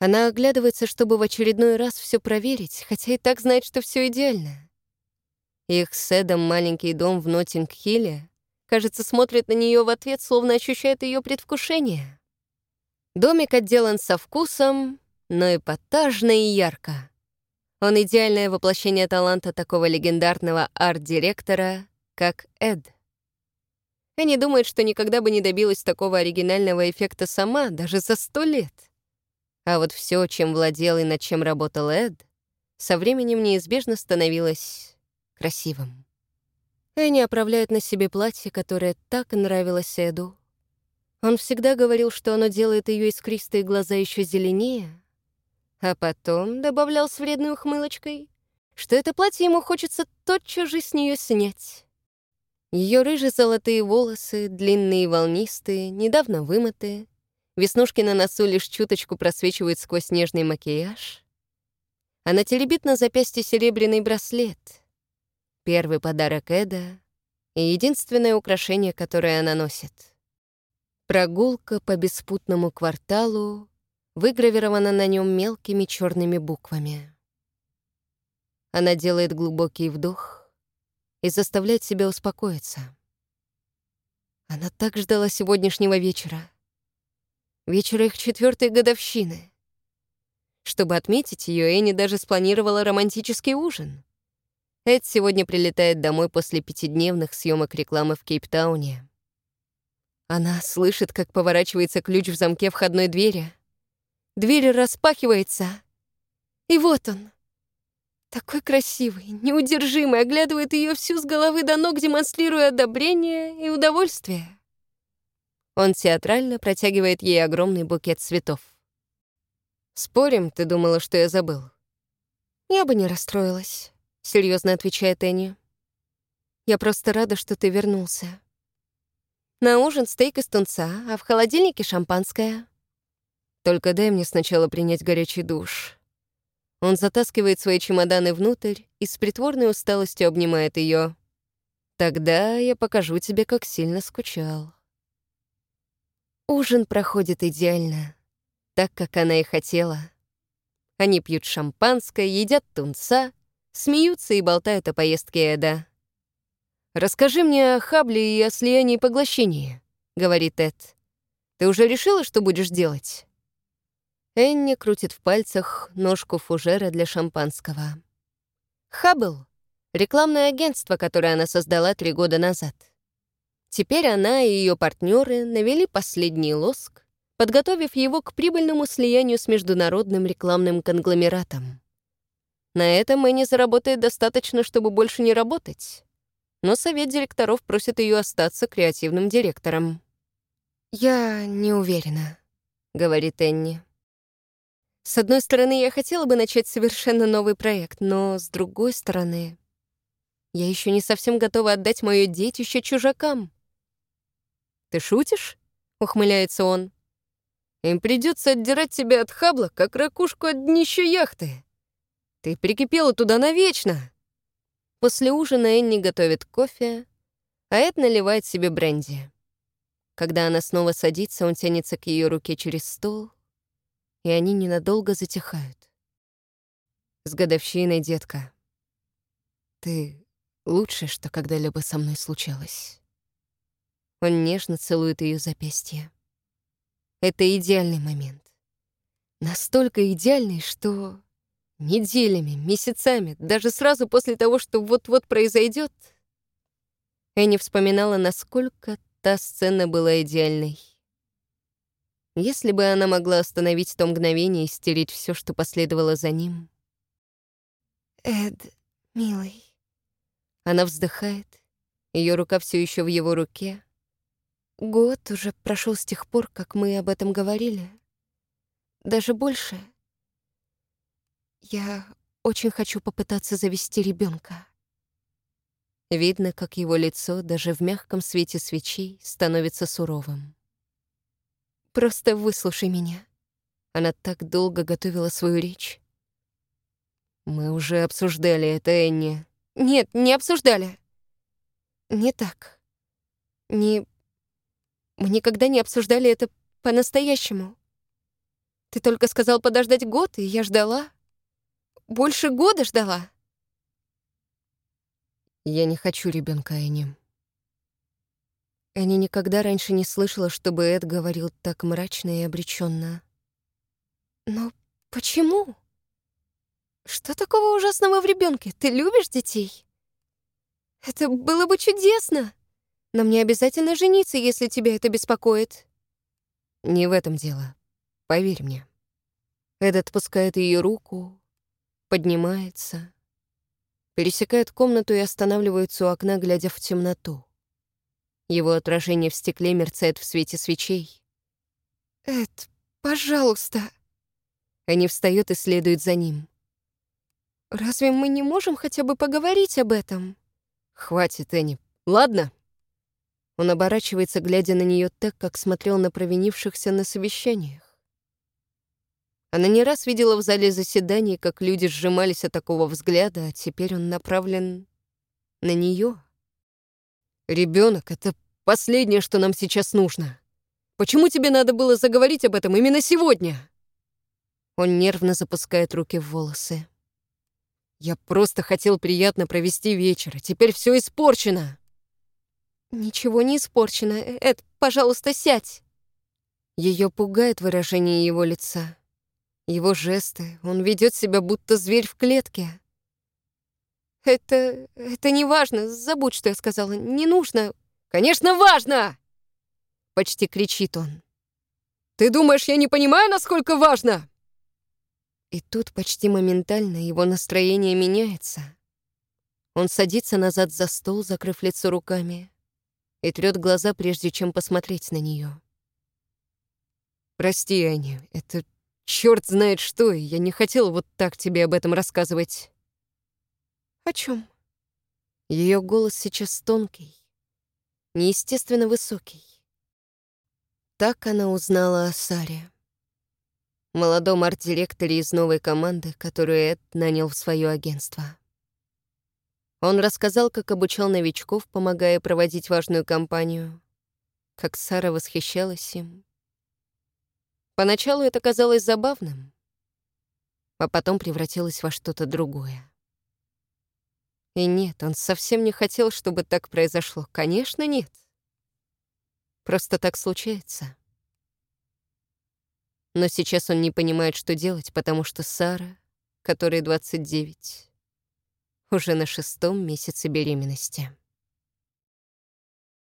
Она оглядывается, чтобы в очередной раз все проверить, хотя и так знает, что все идеально. Их с Эдом маленький дом в Ноттинг-Хилле, кажется, смотрит на нее в ответ, словно ощущает ее предвкушение. Домик отделан со вкусом, но эпатажно и ярко. Он идеальное воплощение таланта такого легендарного арт-директора, как Эд. Энни думает, что никогда бы не добилась такого оригинального эффекта сама, даже за сто лет. А вот все, чем владел и над чем работал Эд, со временем неизбежно становилось красивым. Энни оправляет на себе платье, которое так нравилось Эду. Он всегда говорил, что оно делает ее искристые глаза еще зеленее, а потом добавлял с вредной ухмылочкой, что это платье ему хочется тотчас же с нее снять. Ее рыжие-золотые волосы, длинные и волнистые, недавно вымытые, веснушки на носу лишь чуточку просвечивают сквозь нежный макияж. Она теребит на запястье серебряный браслет — Первый подарок Эда и единственное украшение, которое она носит. Прогулка по беспутному кварталу выгравирована на нем мелкими черными буквами. Она делает глубокий вдох и заставляет себя успокоиться. Она так ждала сегодняшнего вечера. Вечера их четвертой годовщины. Чтобы отметить ее, Энни даже спланировала романтический ужин. Эд сегодня прилетает домой после пятидневных съемок рекламы в Кейптауне. Она слышит, как поворачивается ключ в замке входной двери. Дверь распахивается. И вот он. Такой красивый, неудержимый, оглядывает ее всю с головы до ног, демонстрируя одобрение и удовольствие. Он театрально протягивает ей огромный букет цветов. «Спорим, ты думала, что я забыл?» Я бы не расстроилась серьезно отвечает Энни. Я просто рада, что ты вернулся. На ужин стейк из тунца, а в холодильнике шампанское. Только дай мне сначала принять горячий душ. Он затаскивает свои чемоданы внутрь и с притворной усталостью обнимает ее. Тогда я покажу тебе, как сильно скучал. Ужин проходит идеально, так, как она и хотела. Они пьют шампанское, едят тунца смеются и болтают о поездке Эда. «Расскажи мне о Хабле и о слиянии и поглощении», — говорит Эд. «Ты уже решила, что будешь делать?» Энни крутит в пальцах ножку фужера для шампанского. «Хаббл» — рекламное агентство, которое она создала три года назад. Теперь она и ее партнеры навели последний лоск, подготовив его к прибыльному слиянию с международным рекламным конгломератом. На этом Мэнни заработает достаточно, чтобы больше не работать. Но совет директоров просит ее остаться креативным директором. «Я не уверена», — говорит Энни. «С одной стороны, я хотела бы начать совершенно новый проект, но с другой стороны, я еще не совсем готова отдать мое детище чужакам». «Ты шутишь?» — ухмыляется он. «Им придется отдирать тебя от хабла, как ракушку от днища яхты». Ты прикипела туда навечно!» После ужина Энни готовит кофе, а Эд наливает себе бренди. Когда она снова садится, он тянется к ее руке через стол, и они ненадолго затихают. «С годовщиной, детка. Ты лучшее, что когда-либо со мной случалось». Он нежно целует ее запястье. Это идеальный момент. Настолько идеальный, что Неделями, месяцами, даже сразу после того, что вот-вот произойдет. Энни вспоминала, насколько та сцена была идеальной. Если бы она могла остановить то мгновение и стереть все, что последовало за ним. «Эд, милый...» Она вздыхает, ее рука все еще в его руке. Год уже прошел с тех пор, как мы об этом говорили. Даже больше — я очень хочу попытаться завести ребенка. Видно, как его лицо даже в мягком свете свечей становится суровым. Просто выслушай меня. Она так долго готовила свою речь. Мы уже обсуждали это, Энни. Нет, не обсуждали. Не так. Не... Мы никогда не обсуждали это по-настоящему. Ты только сказал подождать год, и я ждала. Больше года ждала. Я не хочу ребенка, Энни. Энни никогда раньше не слышала, чтобы Эд говорил так мрачно и обреченно. Но почему? Что такого ужасного в ребенке? Ты любишь детей? Это было бы чудесно. Но мне обязательно жениться, если тебя это беспокоит. Не в этом дело. Поверь мне. Эд отпускает ее руку, поднимается, пересекает комнату и останавливается у окна, глядя в темноту. Его отражение в стекле мерцает в свете свечей. «Эд, пожалуйста!» Они встает и следует за ним. «Разве мы не можем хотя бы поговорить об этом?» «Хватит, Энни. Ладно?» Он оборачивается, глядя на нее так, как смотрел на провинившихся на совещаниях. Она не раз видела в зале заседаний, как люди сжимались от такого взгляда, а теперь он направлен на нее. Ребенок — это последнее, что нам сейчас нужно. Почему тебе надо было заговорить об этом именно сегодня?» Он нервно запускает руки в волосы. «Я просто хотел приятно провести вечер, а теперь все испорчено!» «Ничего не испорчено. Эд, пожалуйста, сядь!» Ее пугает выражение его лица. Его жесты. Он ведет себя, будто зверь в клетке. «Это... это не важно. Забудь, что я сказала. Не нужно». «Конечно, важно!» Почти кричит он. «Ты думаешь, я не понимаю, насколько важно?» И тут почти моментально его настроение меняется. Он садится назад за стол, закрыв лицо руками и трёт глаза, прежде чем посмотреть на нее. «Прости, Аня, это черт знает что, и я не хотел вот так тебе об этом рассказывать». «О чем? Ее голос сейчас тонкий, неестественно высокий. Так она узнала о Саре. Молодом арт-директоре из новой команды, которую Эд нанял в свое агентство. Он рассказал, как обучал новичков, помогая проводить важную кампанию, как Сара восхищалась им. Поначалу это казалось забавным, а потом превратилось во что-то другое. И нет, он совсем не хотел, чтобы так произошло. Конечно, нет. Просто так случается. Но сейчас он не понимает, что делать, потому что Сара, которой 29, уже на шестом месяце беременности.